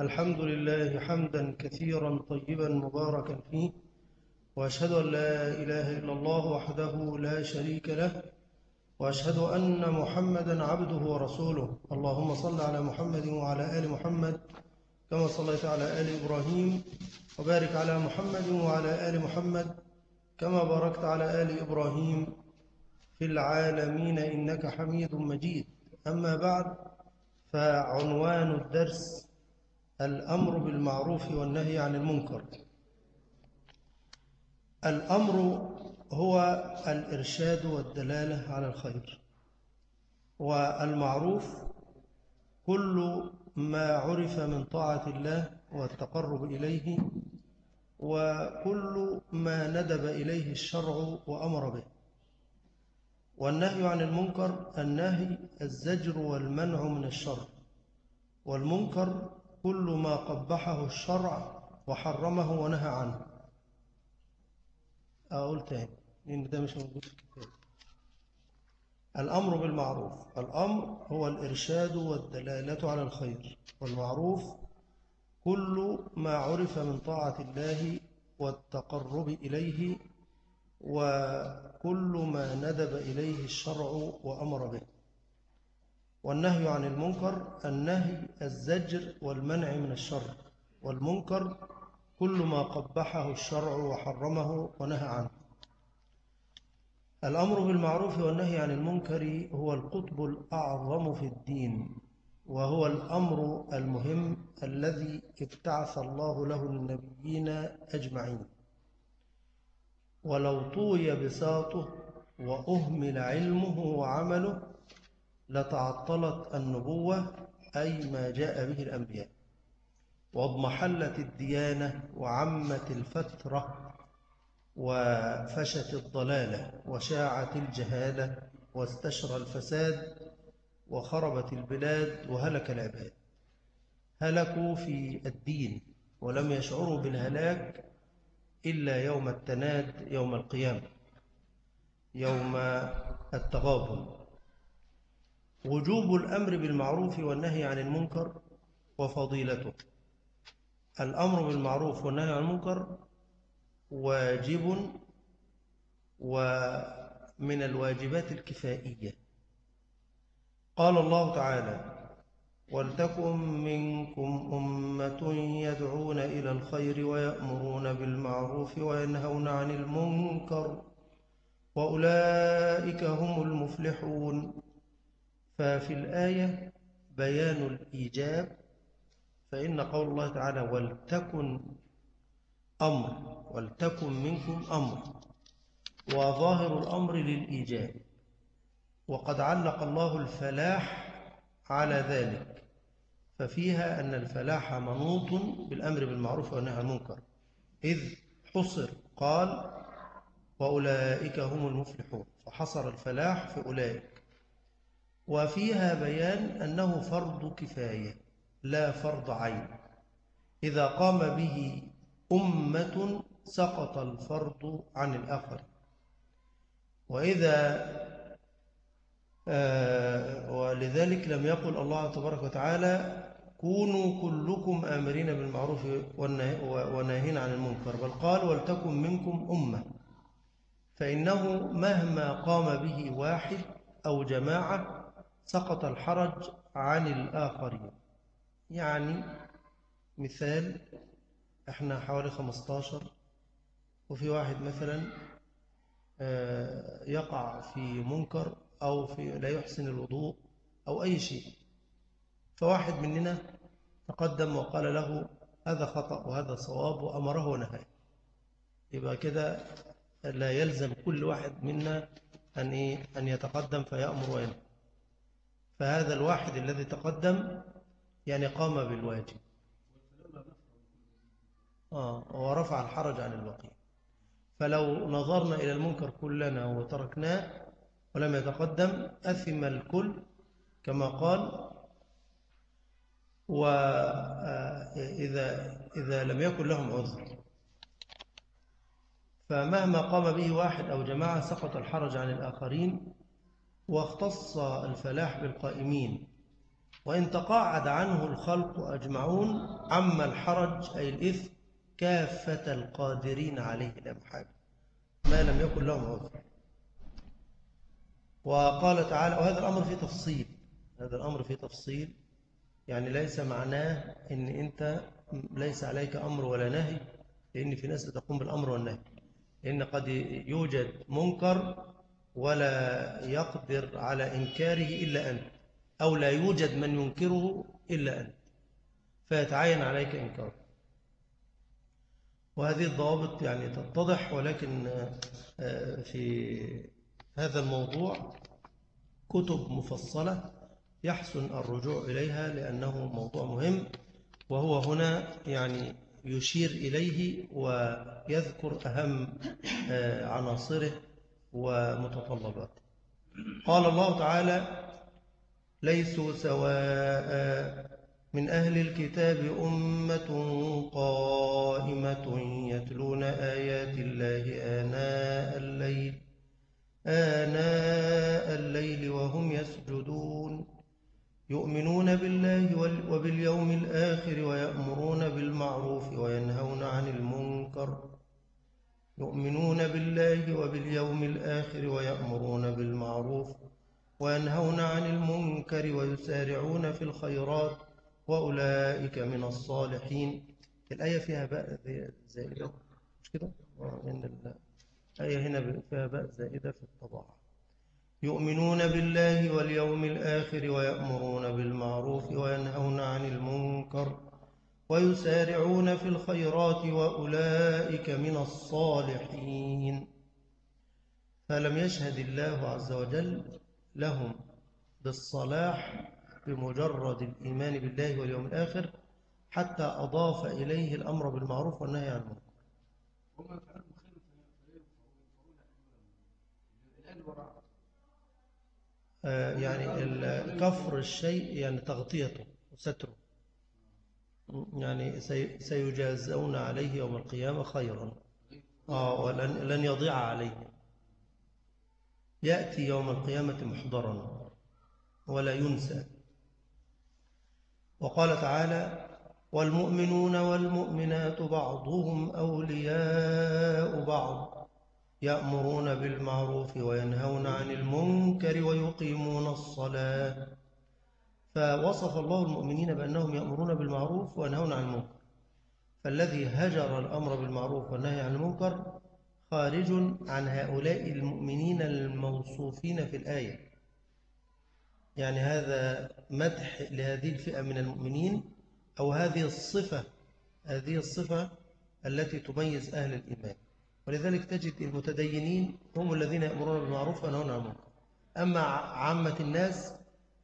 الحمد لله حمدا كثيرا طيبا مباركا فيه وأشهد أن لا إله إلا الله وحده لا شريك له وأشهد أن محمدا عبده ورسوله. اللهم صل على محمد وعلى آل محمد كما صليت على آل إبراهيم وبارك على محمد وعلى آل محمد كما باركت على آل إبراهيم في العالمين إنك حميد مجيد. أما بعد فعنوان الدرس الأمر بالمعروف والنهي عن المنكر. الأمر هو الإرشاد والدلالة على الخير والمعروف كل ما عرف من طاعة الله والتقرب إليه وكل ما ندب إليه الشرع وأمر به. والنهي عن المنكر النهي الزجر والمنع من الشر والمنكر كل ما قبحه الشرع وحرمه ونهى عنه. أقول تاني لأن ده مش موجود في الكتاب. الأمر بالمعروف. الأمر هو الإرشاد والدلالة على الخير. والمعروف كل ما عرف من طاعة الله والتقرب إليه وكل ما ندب إليه الشرع وأمر به. والنهي عن المنكر النهي الزجر والمنع من الشر والمنكر كل ما قبحه الشرع وحرمه ونهى عنه. الأمر بالمعروف والنهي عن المنكر هو القطب الأعظم في الدين وهو الأمر المهم الذي ابتعث الله له النبيين أجمعين. ولو طوي بساطه وأهمل علمه وعمله لتعطلت النبوة أي ما جاء به الأنبياء. واضمحلت الديانة وعمت الفترة وفشت الضلالة وشاعت الجهالة واستشرى الفساد وخربت البلاد وهلك العباد. هلكوا في الدين ولم يشعروا بالهلاك إلا يوم التناد يوم القيامة يوم التغابن. وجوب الأمر بالمعروف والنهي عن المنكر وفضيلته. الأمر بالمعروف والنهي عن المنكر واجب ومن الواجبات الكفائية. قال الله تعالى ولتكن منكم أمة يدعون إلى الخير ويأمرون بالمعروف وينهون عن المنكر وأولئك هم المفلحون. ففي الآية بيان الإيجاب فإن قول الله تعالى ولتكن أمر ولتكن منكم أمر وظاهر الأمر للإيجاب. وقد علق الله الفلاح على ذلك ففيها أن الفلاح منوط بالأمر بالمعروف والنهي عن المنكر. إذ حصر قال وأولئك هم المفلحون فحصر الفلاح في أولئك. وفيها بيان أنه فرض كفاية لا فرض عين. إذا قام به أمة سقط الفرض عن الآخر. وإذا آه ولذلك لم يقل الله تبارك وتعالى كونوا كلكم آمرين بالمعروف وناهين عن المنكر بل قال ولتكن منكم أمة. فإنه مهما قام به واحد أو جماعة سقط الحرج عن الآخرين. يعني مثال إحنا حوالي 15 وفي واحد مثلا يقع في منكر أو في لا يحسن الوضوء أو أي شيء. فواحد مننا تقدم وقال له هذا خطأ وهذا صواب وأمره ونهاه يبقى كده لا يلزم كل واحد منا أن, إيه أن يتقدم فيأمر وينهى. فهذا الواحد الذي تقدم يعني قام بالواجب. آه ورفع الحرج عن البقية فلو نظرنا إلى المنكر كلنا وتركناه ولم يتقدم أثم الكل كما قال وإذا إذا لم يكن لهم عذر. فمهما قام به واحد أو جماعة سقط الحرج عن الآخرين واختص الفلاح بالقائمين. وإن تقاعد عنه الخلق أجمعون عم الحرج أي الإثم كافة القادرين عليه لا ما لم يكن لهم عذر. وقال تعالى وهذا الأمر فيه تفصيل. هذا الأمر فيه تفصيل. يعني ليس معناه أن أنت ليس عليك أمر ولا نهي لأن في ناس تقوم بالأمر والنهي. لأن قد يوجد منكر ولا يقدر على إنكاره إلا أنت أو لا يوجد من ينكره إلا أنت فيتعين عليك إنكاره. وهذه الضوابط يعني تتضح ولكن آه، في هذا الموضوع كتب مفصلة يحسن الرجوع إليها لأنه موضوع مهم وهو هنا يعني يشير إليه ويذكر أهم آه، عناصره ومتطلباته قال الله تعالى ليسوا سواء من أهل الكتاب أمة قائمة يتلون آيات الله آناء الليل آناء الليل وهم يسجدون يؤمنون بالله وباليوم الآخر ويأمرون بالمعروف وينهون عن المنكر. يؤمنون بالله وباليوم الآخر ويأمرون بالمعروف وينهون عن المنكر ويسارعون في الخيرات وأولئك من الصالحين. الآية فيها باء زائدة. مش كده؟ الآية هنا فيها باء زائدة في الطباعة. يؤمنون بالله واليوم الآخر ويأمرون بالمعروف وينهون عن المنكر ويسارعون في الخيرات وأولئك من الصالحين. فلم يشهد الله عز وجل لهم بالصلاح بمجرد الإيمان بالله واليوم الآخر حتى أضاف إليه الأمر بالمعروف والنهي عن المنكر. آه، يعني كفر الشيء يعني تغطيته وستره. يعني سيجازون عليه يوم القيامة خيرا. آه ولن لن يضيع عليه. يأتي يوم القيامة محضرا ولا ينسى. وقال تعالى والمؤمنون والمؤمنات بعضهم أولياء بعض يأمرون بالمعروف وينهون عن المنكر ويقيمون الصلاة. فوصف الله المؤمنين بأنهم يأمرون بالمعروف وينهون عن المنكر. فالذي هجر الأمر بالمعروف والنهي عن المنكر خارج عن هؤلاء المؤمنين الموصوفين في الآية. يعني هذا مدح لهذه الفئة من المؤمنين أو هذه الصفة هذه الصفة التي تميز أهل الإيمان. ولذلك تجد المتدينين هم الذين يأمرون بالمعروف وينهون عن المنكر. أما عامة الناس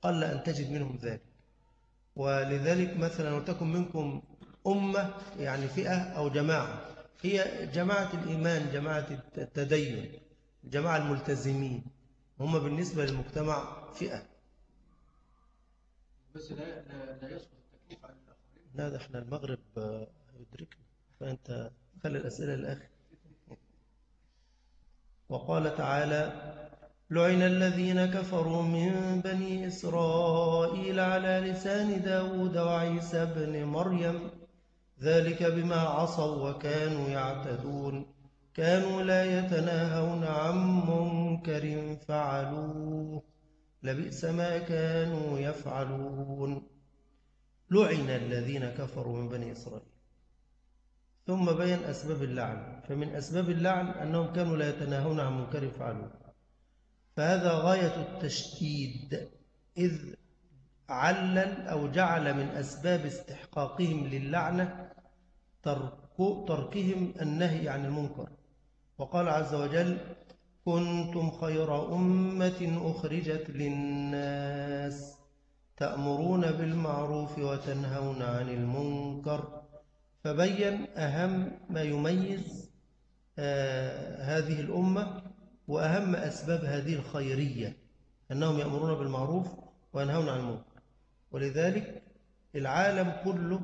قل أن تجد منهم ذلك. ولذلك مثلا وتكن منكم أمة يعني فئة أو جماعة هي جماعة الإيمان جماعة التدين جماعة الملتزمين هم بالنسبة للمجتمع فئة. بس لا لا يسقط التكليف عن الآخرين. لا ده إحنا المغرب يدركنا. فأنت خلي الأسئلة للآخر. وقال تعالى لعن الذين كفروا من بني إسرائيل على لسان داود وعيسى بن مريم. ذلك بما عصوا وكانوا يعتدون. كانوا لا يتناهون عن منكر فعلوه. لبئس ما كانوا يفعلون. لعن الذين كفروا من بني إسرائيل. ثم بين أسباب اللعن. فمن أسباب اللعن أنهم كانوا لا يتناهون عن منكر فعلوه. فهذا غاية التشديد إذ علل أو جعل من أسباب استحقاقهم للعنة تركهم النهي عن المنكر. وقال عز وجل كنتم خير أمة أخرجت للناس تأمرون بالمعروف وتنهون عن المنكر. فبين أهم ما يميز آه هذه الأمة وأهم أسباب هذه الخيرية أنهم يأمرون بالمعروف وينهون عن المنكر. ولذلك العالم كله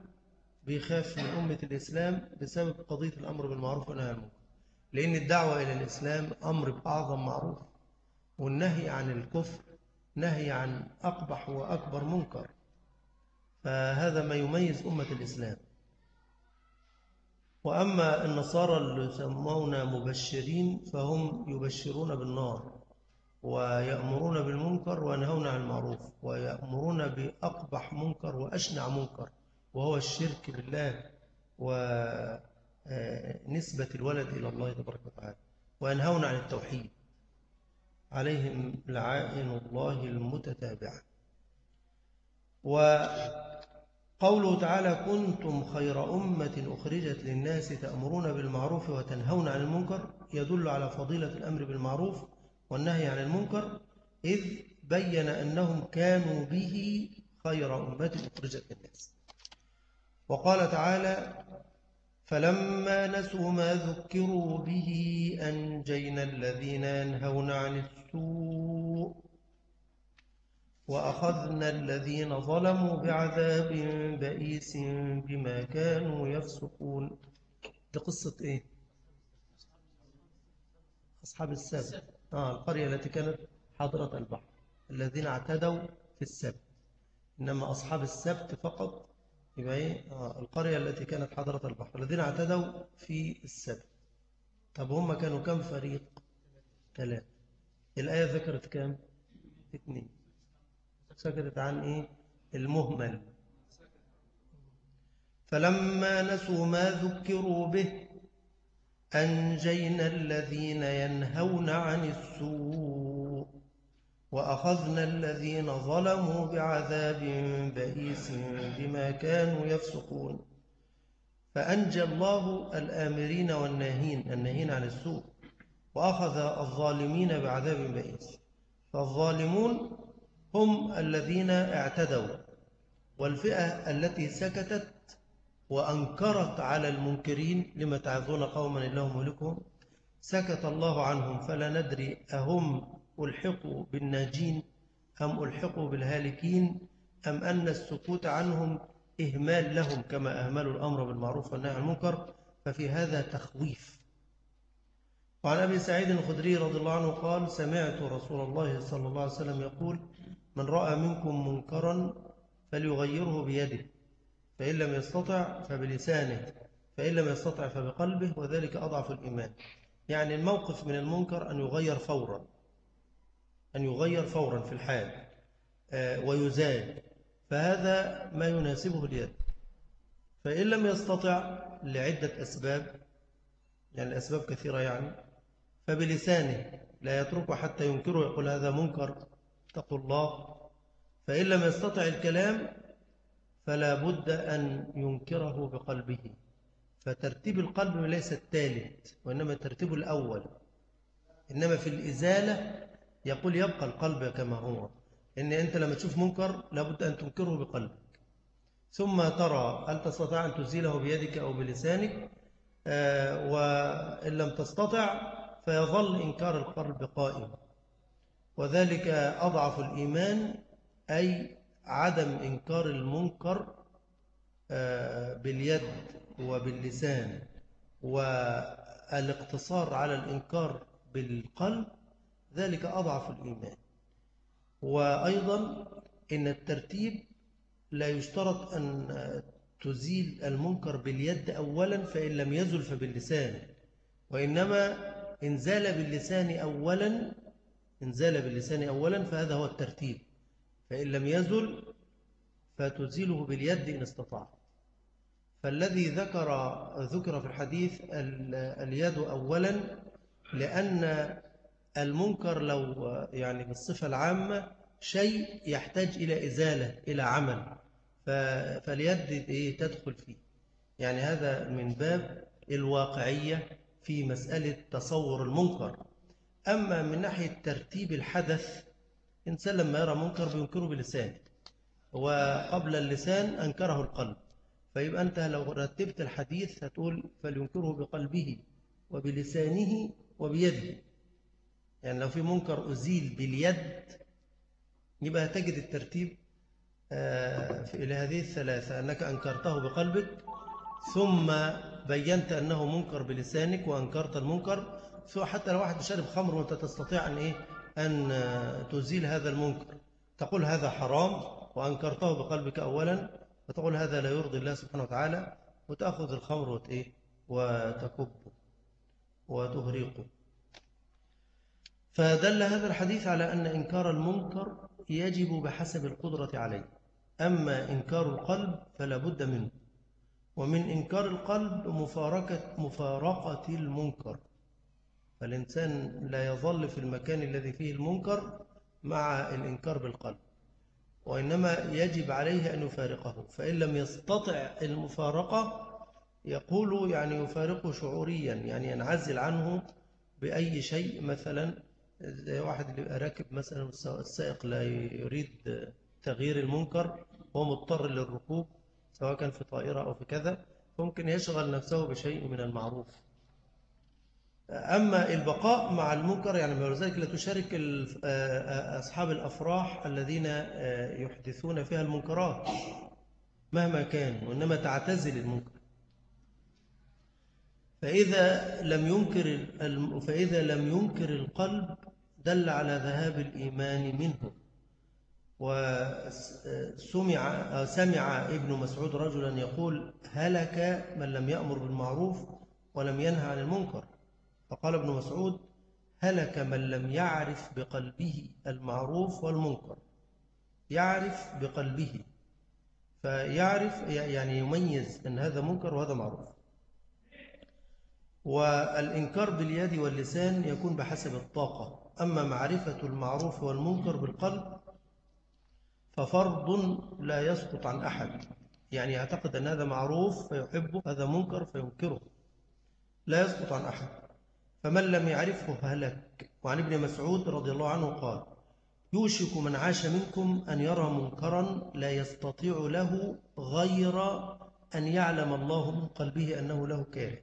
بيخاف من أمة الإسلام بسبب قضية الأمر بالمعروف والنهي عن المنكر. لأن الدعوة إلى الإسلام أمر بأعظم معروف والنهي عن الكفر نهي عن أقبح وأكبر منكر. فهذا ما يميز أمة الإسلام. وأما النصارى اللي يسمون مبشرين فهم يبشرون بالنار ويأمرون بالمنكر وينهون عن المعروف ويأمرون بأقبح منكر وأشنع منكر وهو الشرك بالله ونسبة الولد إلى الله تبارك وتعالى وينهون عن التوحيد عليهم لعائن الله المتتابعة. وقوله تعالى كنتم خير أمة أخرجت للناس تأمرون بالمعروف وتنهون عن المنكر يدل على فضيلة الأمر بالمعروف والنهي عن المنكر إذ بين أنهم كانوا به خير أمة أخرجت للناس. وقال تعالى فلما نسوا ما ذكروا به أنجينا الذين ينهون عن السوء وأخذنا الذين ظلموا بعذاب بئيس بما كانوا يفسقون. دي قصة إيه؟ أصحاب السبت. آه القرية التي كانت حاضرة البحر. الذين اعتدوا في السبت. إنما أصحاب السبت فقط. يبقى إيه؟ آه القرية التي كانت حاضرة البحر. الذين اعتدوا في السبت. طب هم كانوا كم فريق؟ ثلاثة. الآية ذكرت كم؟ اثنين. سكتت عن إيه؟ المهمل. فلما نسوا ما ذكروا به أنجينا الذين ينهون عن السوء وأخذنا الذين ظلموا بعذاب بئيس بما كانوا يفسقون. فأنجى الله الآمرين والناهين الناهين عن السوء وأخذ الظالمين بعذاب بئيس. فالظالمون هم الذين اعتدوا والفئة التي سكتت وأنكرت على المنكرين لما تعظون قوما الله ملكهم سكت الله عنهم فلا ندري أهم ألحقوا بالناجين أم ألحقوا بالهالكين أم أن السكوت عنهم إهمال لهم كما أهملوا الأمر بالمعروف والنهي عن المنكر ففي هذا تخويف. وعن أبي سعيد الخدري رضي الله عنه قال سمعت رسول الله صلى الله عليه وسلم يقول من رأى منكم منكرا فليغيره بيده فإن لم يستطع فبلسانه فإن لم يستطع فبقلبه وذلك أضعف الإيمان. يعني الموقف من المنكر أن يغير فورا أن يغير فورا في الحال ويزال فهذا ما يناسبه اليد. فإن لم يستطع لعدة أسباب يعني الأسباب كثيرة يعني فبلسانه لا يتركه حتى ينكره يقول هذا منكر اتقوا الله فإن لم يستطع الكلام فلا بد أن ينكره بقلبه. فترتيب القلب ليس الثالث وإنما ترتيب الأول. إنما في الإزالة يقول يبقى القلب كما هو. إن أنت لما تشوف منكر لابد أن تنكره بقلبك. ثم ترى هل تستطيع أن تزيله بيدك أو بلسانك؟ آه وإن لم تستطع فيظل إنكار القلب قائم. وذلك أضعف الإيمان أي عدم إنكار المنكر باليد وباللسان. والإقتصار على الإنكار بالقلب ذلك أضعف الإيمان. وأيضا إن الترتيب لا يشترط أن تزيل المنكر باليد أولا فإن لم يزل فباللسان. وإنما إن زال باللسان أولا إن زال باللسان أولا فهذا هو الترتيب. فإن لم يزل فتزيله باليد إن استطاع. فالذي ذكر ذكر في الحديث اليد أولا لأن المنكر لو يعني بالصفة العامة شيء يحتاج إلى إزالة إلى عمل. فاليد تدخل فيه. يعني هذا من باب الواقعية في مسألة تصور المنكر. أما من ناحية ترتيب الحدث إنسان لما يرى منكر بينكره بلسانه وقبل اللسان أنكره القلب. فيبقى أنت لو رتبت الحديث هتقول فلينكره بقلبه وبلسانه وبيده. يعني لو في منكر أزيل باليد يبقى تجد الترتيب إلى هذه الثلاثة أنك أنكرته بقلبك ثم بينت أنه منكر بلسانك وأنكرت المنكر حتى لو واحد شرب خمر وأنت تستطيع أن إيه أن تزيل هذا المنكر. تقول هذا حرام وأنكرته بقلبك أولا فتقول هذا لا يرضي الله سبحانه وتعالى وتأخذ الخمر وت- إيه؟ وتكبه وتهريقه فدل هذا الحديث على أن إنكار المنكر يجب بحسب القدرة عليه. أما إنكار القلب فلا بد منه. ومن إنكار القلب مفارقة, مفارقة المنكر. فالإنسان لا يظل في المكان الذي فيه المنكر مع الإنكار بالقلب وإنما يجب عليه أن يفارقه فإن لم يستطع المفارقة يقول يعني يفارقه شعوريا يعني ينعزل عنه بأي شيء مثلا زي واحد اللي راكب مثلا السائق لا يريد تغيير المنكر هو مضطر للركوب سواء كان في طائرة أو في كذا ممكن يشغل نفسه بشيء من المعروف. أما البقاء مع المنكر يعني ولذلك لا تشارك ال- أصحاب الأفراح الذين يحدثون فيها المنكرات مهما كان وإنما تعتزل المنكر. فإذا لم ينكر فإذا لم ينكر القلب دل على ذهاب الإيمان منه. وسمع سمع ابن مسعود رجلا يقول هلك من لم يأمر بالمعروف ولم ينهى عن المنكر. فقال ابن مسعود هلك من لم يعرف بقلبه المعروف والمنكر. يعرف بقلبه. فيعرف يعني يميز أن هذا منكر وهذا معروف. والإنكار باليد واللسان يكون بحسب الطاقة. أما معرفة المعروف والمنكر بالقلب ففرض لا يسقط عن أحد. يعني يعتقد أن هذا معروف فيحبه هذا منكر فينكره. لا يسقط عن أحد. فمن لم يعرفه هلك وعن ابن مسعود رضي الله عنه قال يوشك من عاش منكم أن يرى منكرا لا يستطيع له غير أن يعلم الله من قلبه أنه له كاره.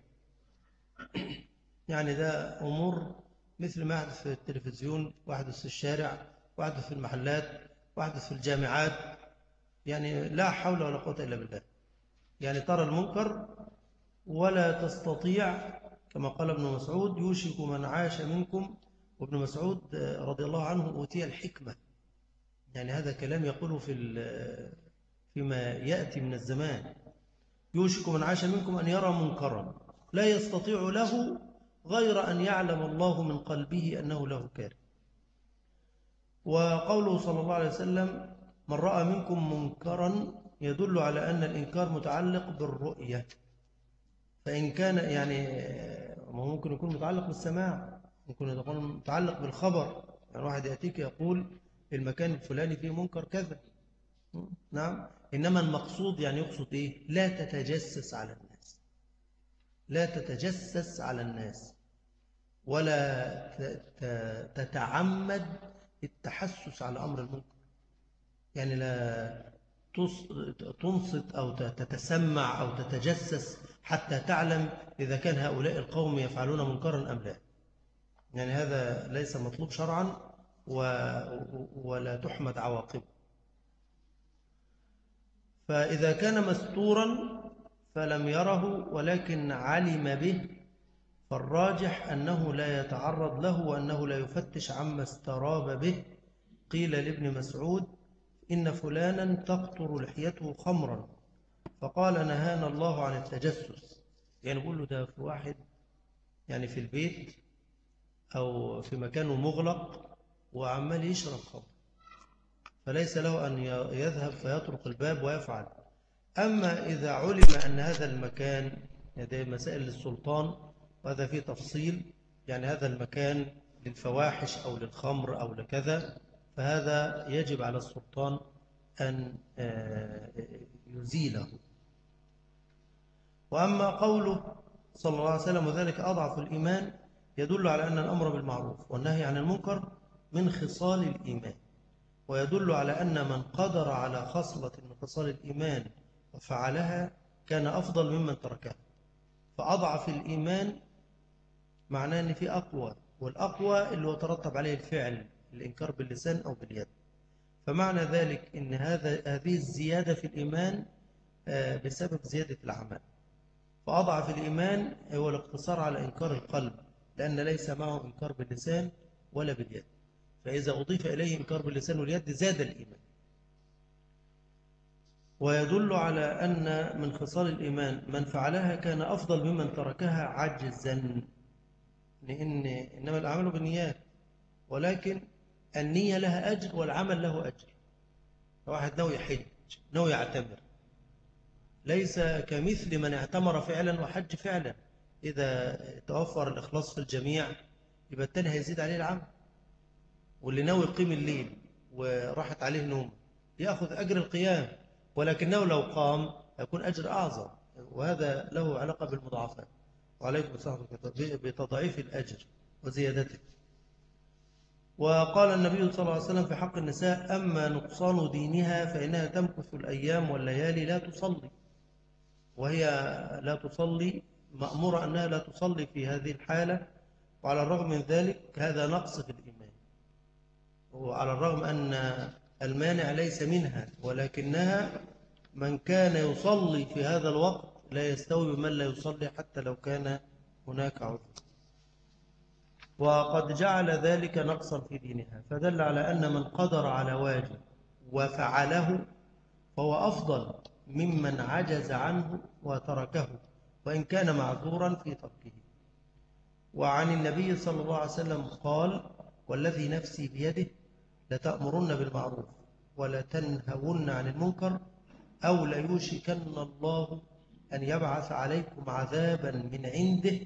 يعني ده أمور مثل ما يحدث في التلفزيون ويحدث في الشارع ويحدث في المحلات ويحدث في الجامعات. يعني لا حول ولا قوة إلا بالله. يعني ترى المنكر ولا تستطيع كما قال ابن مسعود يوشك من عاش منكم. وابن مسعود رضي الله عنه أوتي الحكمة. يعني هذا كلام يقوله في فيما يأتي من الزمان. يوشك من عاش منكم أن يرى منكرا. لا يستطيع له غير أن يعلم الله من قلبه أنه له كاره وقوله صلى الله عليه وسلم من رأى منكم منكرا يدل على أن الإنكار متعلق بالرؤية. فإن كان يعني ممكن يكون متعلق بالسماع ممكن يكون متعلق بالخبر. يعني واحد يأتيك يقول المكان الفلاني فيه منكر كذا. نعم. إنما المقصود يعني يقصد إيه؟ لا تتجسس على الناس. لا تتجسس على الناس. ولا تتعمد التحسس على أمر المنكر. يعني لا تنصت أو تتسمع أو تتجسس حتى تعلم إذا كان هؤلاء القوم يفعلون منكرا أم لا. يعني هذا ليس مطلوب شرعا ولا تحمد عواقبه. فإذا كان مستورا فلم يره ولكن علم به فالراجح أنه لا يتعرض له وأنه لا يفتش عما استراب به. قيل لابن مسعود إن فلانا تقطر لحيته خمرا. فقال نهانا الله عن التجسس. يعني بقول له ده في واحد يعني في البيت أو في مكانه مغلق وعمال يشرب خمر فليس له أن يذهب فيطرق الباب ويفعل. أما إذا علم أن هذا المكان هذه مسائل للسلطان وهذا فيه تفصيل يعني هذا المكان للفواحش أو للخمر أو لكذا فهذا يجب على السلطان أن يزيله. وأما قوله صلى الله عليه وسلم وذلك أضعف الإيمان يدل على أن الأمر بالمعروف والنهي عن المنكر من خصال الإيمان. ويدل على أن من قدر على خصلة من خصال الإيمان وفعلها كان أفضل ممن تركها. فأضعف الإيمان معناه أن في أقوى والأقوى اللي هو ترتب عليه الفعل الإنكار باللسان أو باليد. فمعنى ذلك أن هذا هذه الزيادة في الإيمان بسبب زيادة الأعمال. فأضعف الإيمان هو الاقتصار على إنكار القلب لأن ليس معه إنكار باللسان ولا باليد. فإذا أضيف إليه إنكار باللسان واليد زاد الإيمان. ويدل على أن من خصال الإيمان من فعلها كان أفضل ممن تركها عجزا. لأن إنما الأعمال بالنيات. ولكن النية لها أجر والعمل له أجر. واحد ناوي يحج ناوي يعتمر. ليس كمثل من اعتمر فعلا وحج فعلا. إذا توفر الإخلاص في الجميع يبقى التاني هيزيد عليه العمل. واللي ناوي يقيم الليل وراحت عليه نوم يأخذ أجر القيام. ولكنه لو قام يكون أجر أعظم. وهذا له علاقة بالمضاعفات. وعليكم السلام بتضعيف الأجر وزيادته. وقال النبي صلى الله عليه وسلم في حق النساء أما نقصان دينها فإنها تمكث الأيام والليالي لا تصلي. وهي لا تصلي مأمورة أنها لا تصلي في هذه الحالة وعلى الرغم من ذلك هذا نقص في الإيمان. وعلى الرغم أن المانع ليس منها ولكنها من كان يصلي في هذا الوقت لا يستوي بمن لا يصلي حتى لو كان هناك عذر. وقد جعل ذلك نقصا في دينها فدل على أن من قدر على واجب وفعله فهو أفضل. ممن عجز عنه وتركه وإن كان معذورا في تركه. وعن النبي صلى الله عليه وسلم قال والذي نفسي بيده لتأمرن بالمعروف ولتنهون عن المنكر أو ليوشكن الله أن يبعث عليكم عذابا من عنده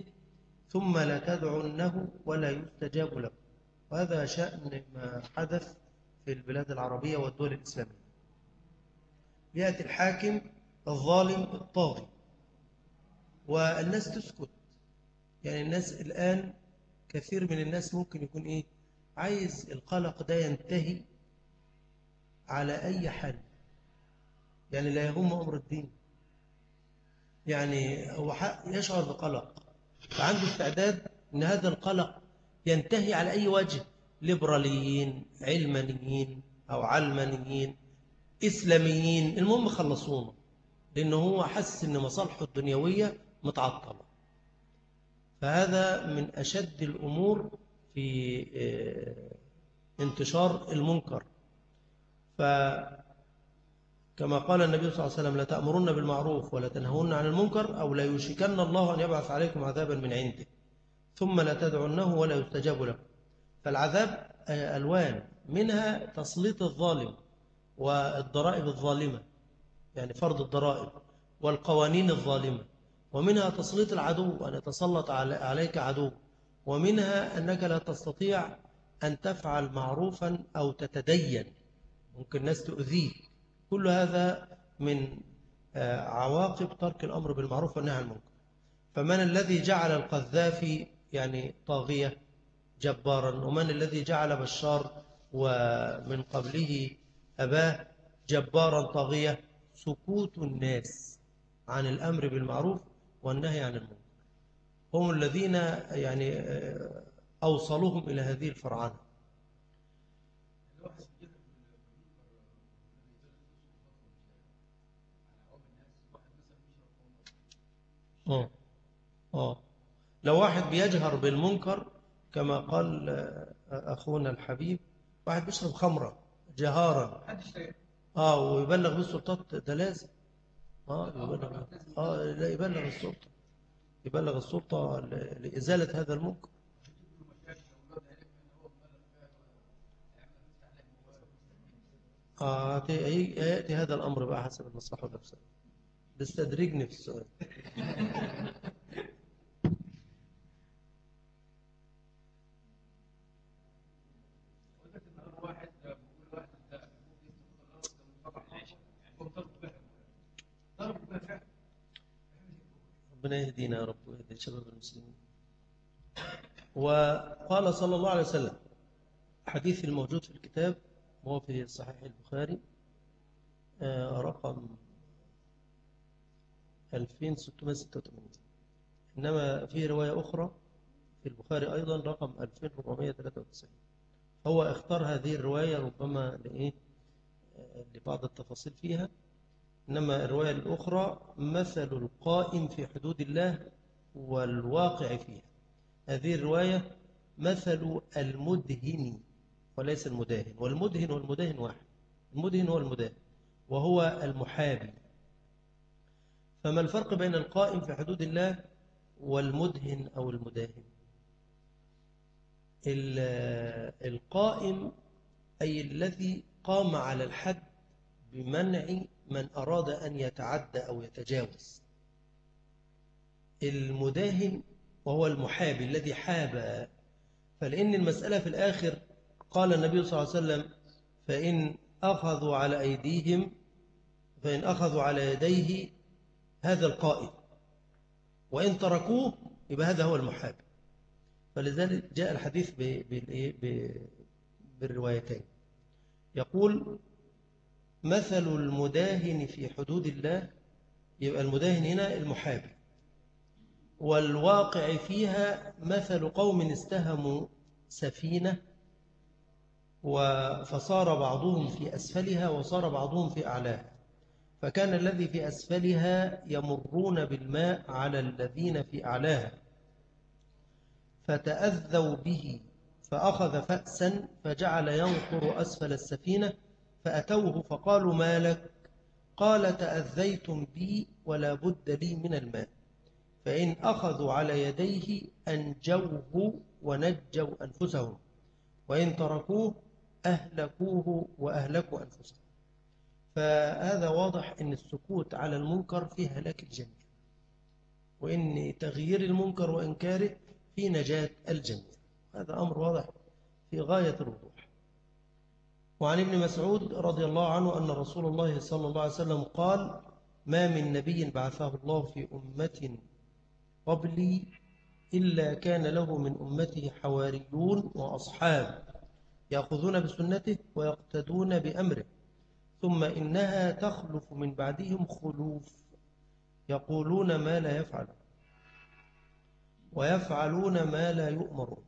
ثم لا ولا يستجاب له. وهذا شأن ما حدث في البلاد العربية والدول الإسلامية. يأتي الحاكم الظالم الطاغي. والناس تسكت. يعني الناس الآن كثير من الناس ممكن يكون إيه؟ عايز القلق ده ينتهي على أي حال. يعني لا يهم أمر الدين. يعني هو يشعر بقلق. فعنده استعداد أن هذا القلق ينتهي على أي وجه؟ ليبراليين علمانيين أو علمانيين. إسلاميين. المهم خلصونا لأنه هو حس أن مصالحه الدنيوية متعطلة. فهذا من أشد الأمور في آه، انتشار المنكر. فكما قال النبي صلى الله عليه وسلم لا تأمرن بالمعروف ولا تنهون عن المنكر أو لا يشكن الله أن يبعث عليكم عذابا من عنده ثم لا تدعنه ولا يستجاب له فالعذاب آه، ألوان منها تسليط الظالم. والضرائب الظالمة يعني فرض الضرائب والقوانين الظالمة. ومنها تسليط العدو أن يتسلط عليك عدو. ومنها أنك لا تستطيع أن تفعل معروفا أو تتدين. ممكن الناس تؤذيك. كل هذا من آه، عواقب ترك الأمر بالمعروف والنهي عن المنكر. فمن الذي جعل القذافي يعني طاغية جبارا ومن الذي جعل بشار ومن قبله أباه جبارا طاغية سكوت الناس عن الأمر بالمعروف والنهي عن المنكر. هم الذين يعني آه، أوصلوهم إلى هذه الفرعنة آه آه لو واحد بيجهر بالمنكر كما قال آه، أخونا الحبيب واحد بيشرب خمرة. جهارا آه ويبلغ بالسلطات ده لازم. آه يبلغ آه لا يبلغ السلطة. يبلغ السلطة لإزالة هذا المنكر آه يأتي هذا الأمر بقى حسب المصلحة نفسها. بستدرجني في السؤال. شباب المسلمين. وقال صلى الله عليه وسلم حديث الموجود في الكتاب وهو في صحيح البخاري آه، رقم 2686 إنما في رواية أخرى في البخاري أيضا رقم 2493 هو اختار هذه الرواية ربما لإيه؟ آه، لبعض التفاصيل فيها. إنما الرواية الأخرى مثل القائم في حدود الله والواقع فيها. هذه الرواية مثل المدهن وليس المداهن. والمدهن والمداهن واحد. المدهن هو المداهن وهو المحابي فما الفرق بين القائم في حدود الله والمدهن أو المداهن؟ القائم أي الذي قام على الحد بمنع من أراد أن يتعدى أو يتجاوز. المداهن وهو المحابي الذي حاب. فلأن المسألة في الآخر قال النبي صلى الله عليه وسلم فإن أخذوا على أيديهم فإن أخذوا على يديه هذا القائد وإن تركوه يبقى هذا هو المحابي فلذلك جاء الحديث بالروايتين. يقول مثل المداهن في حدود الله يبقى المداهن هنا المحابي والواقع فيها مثل قوم استهموا سفينة فصار بعضهم في أسفلها وصار بعضهم في أعلاها. فكان الذي في أسفلها يمرون بالماء على الذين في أعلاها. فتأذوا به فأخذ فأسا فجعل ينقر أسفل السفينة فأتوه فقالوا ما لك؟ قال تأذيتم بي ولا بد لي من الماء. فإن أخذوا على يديه أنجوه ونجوا أنفسهم وإن تركوه أهلكوه وأهلكوا أنفسهم فهذا واضح أن السكوت على المنكر فيه هلاك الجميع وأن تغيير المنكر وإنكاره في نجاة الجميع. هذا أمر واضح في غاية الوضوح. وعن ابن مسعود رضي الله عنه أن رسول الله صلى الله عليه وسلم قال ما من نبي بعثه الله في أمة قبلي إلا كان له من أمته حواريون وأصحاب يأخذون بسنته ويقتدون بأمره ثم إنها تخلف من بعدهم خلوف يقولون ما لا يفعل ويفعلون ما لا يؤمرون.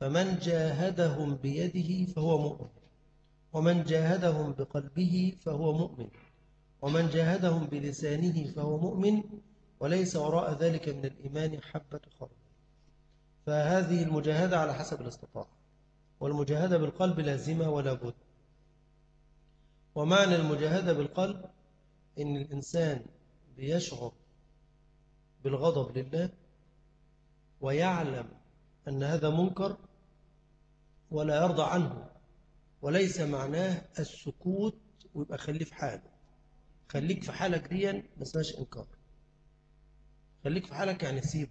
فمن جاهدهم بيده فهو مؤمن ومن جاهدهم بقلبه فهو مؤمن ومن جاهدهم بلسانه فهو مؤمن وليس وراء ذلك من الإيمان حبة خرج فهذه المجاهدة على حسب الاستطاعة والمجاهدة بالقلب لازمة ولا بد. ومعنى المجاهدة بالقلب إن الإنسان بيشعر بالغضب لله ويعلم أن هذا منكر ولا يرضى عنه وليس معناه السكوت ويبقى خليه في حاله. خليك في حالك ديا بس ماشي إنكار. خليك في حالك يعني سيبه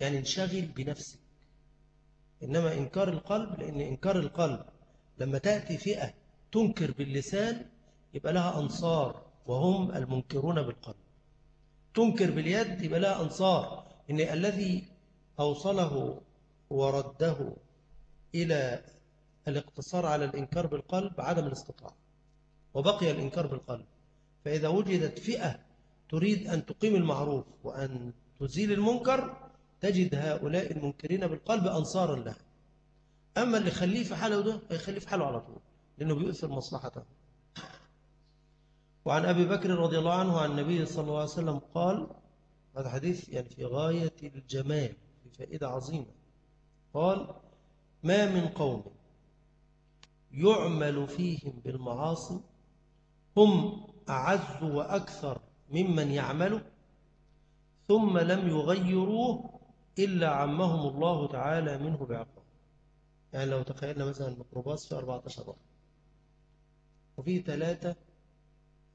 يعني انشغل بنفسك. إنما إنكار القلب لأن إنكار القلب لما تأتي فئة تنكر باللسان يبقى لها أنصار وهم المنكرون بالقلب. تنكر باليد يبقى لها أنصار. إن الذي أوصله ورده إلى الاقتصار على الإنكار بالقلب عدم الاستطاعة وبقي الإنكار بالقلب. فإذا وجدت فئة تريد أن تقيم المعروف وأن تزيل المنكر تجد هؤلاء المنكرين بالقلب أنصارا له أما اللي خليه في حاله ده هيخليه في حاله على طول لأنه بيؤثر مصلحته. وعن أبي بكر رضي الله عنه عن النبي صلى الله عليه وسلم قال هذا حديث يعني في غاية الجمال في فائدة عظيمة. قال ما من قوم يعمل فيهم بالمعاصي هم أعز وأكثر ممن يعمله ثم لم يغيروه إلا عمهم الله تعالى منه بعقاب. يعني لو تخيلنا مثلا الميكروباص في 14 واحد. وفي ثلاثة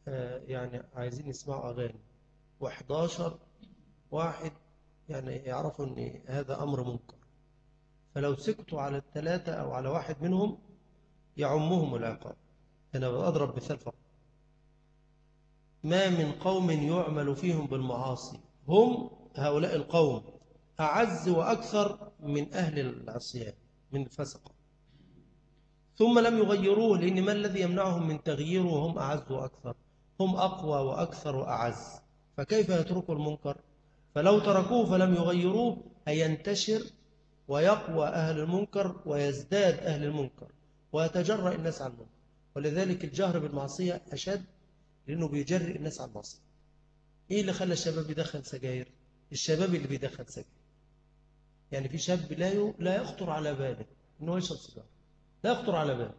آه، يعني عايزين يسمعوا أغاني. و11 واحد يعني يعرفوا أن هذا أمر منكر. فلو سكتوا على الثلاثة أو على واحد منهم يعمهم العقاب. أنا أضرب مثال فقط. ما من قوم يعمل فيهم بالمعاصي. هم هؤلاء القوم أعز وأكثر من أهل العصيان من الفسقة ثم لم يغيروه لأن ما الذي يمنعهم من تغييره؟ هم أعز وأكثر هم أقوى وأكثر وأعز. فكيف يتركوا المنكر؟ فلو تركوه فلم يغيروه هينتشر ويقوى أهل المنكر ويزداد أهل المنكر ويتجرأ الناس على المنكر ولذلك الجهر بالمعصية أشد لأنه بيجرئ الناس على المعصية إيه اللي خلى الشباب يدخل سجاير؟ الشباب اللي بيدخل سجاير. يعني في شاب لا لا يخطر على باله إنه يشرب سجاير لا يخطر على باله.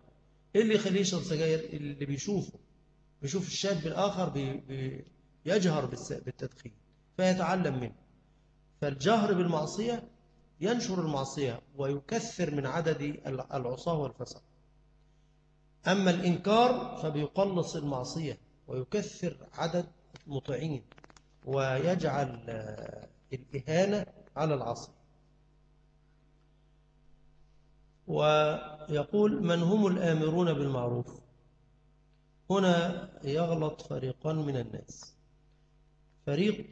إيه اللي يخليه يشرب سجاير؟ اللي بيشوفه. بيشوف الشاب الآخر بي بي يجهر بالس- بالتدخين فيتعلم منه. فالجهر بالمعصية ينشر المعصية ويكثر من عدد ال- العصاة والفسق أما الإنكار فبيقلص المعصية. ويكثر عدد المطيعين ويجعل آه، الإهانة على العصر ويقول من هم الآمرون بالمعروف؟ هنا يغلط فريقان من الناس. فريق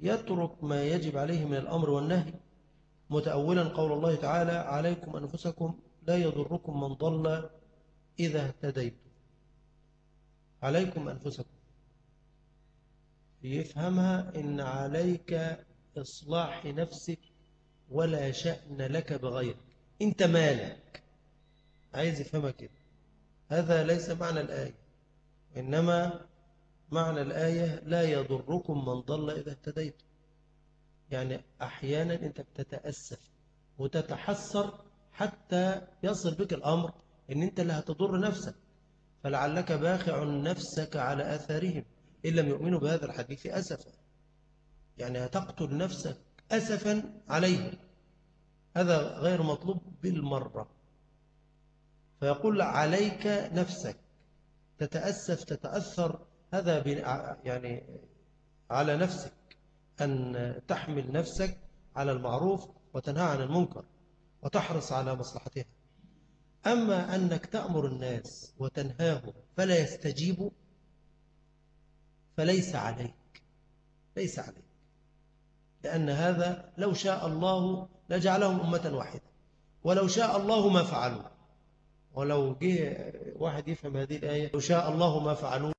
يترك ما يجب عليه من الأمر والنهي متأولا قول الله تعالى عليكم أنفسكم لا يضركم من ضل إذا اهتديتم. عليكم أنفسكم. يفهمها إن عليك إصلاح نفسك ولا شأن لك بغيرك. أنت مالك. عايز يفهمها كده. هذا ليس معنى الآية. إنما معنى الآية لا يضركم من ضل إذا اهتديتم. يعني أحيانا أنت بتتأسف وتتحسر حتى يصل بك الأمر أن أنت اللي هتضر نفسك. فلعلك باخع نفسك على آثارهم إن لم يؤمنوا بهذا الحديث أسفا. يعني هتقتل نفسك أسفا عليهم. هذا غير مطلوب بالمرة. فيقول عليك نفسك. تتأسف تتأثر. هذا يعني على نفسك. أن تحمل نفسك على المعروف وتنهى عن المنكر. وتحرص على مصلحتها. أما أنك تأمر الناس وتنهاهم فلا يستجيبوا فليس عليك ليس عليك. لأن هذا لو شاء الله لجعلهم أمة واحدة ولو شاء الله ما فعلوا. ولو جه واحد يفهم هذه الآية لو شاء الله ما فعلوا.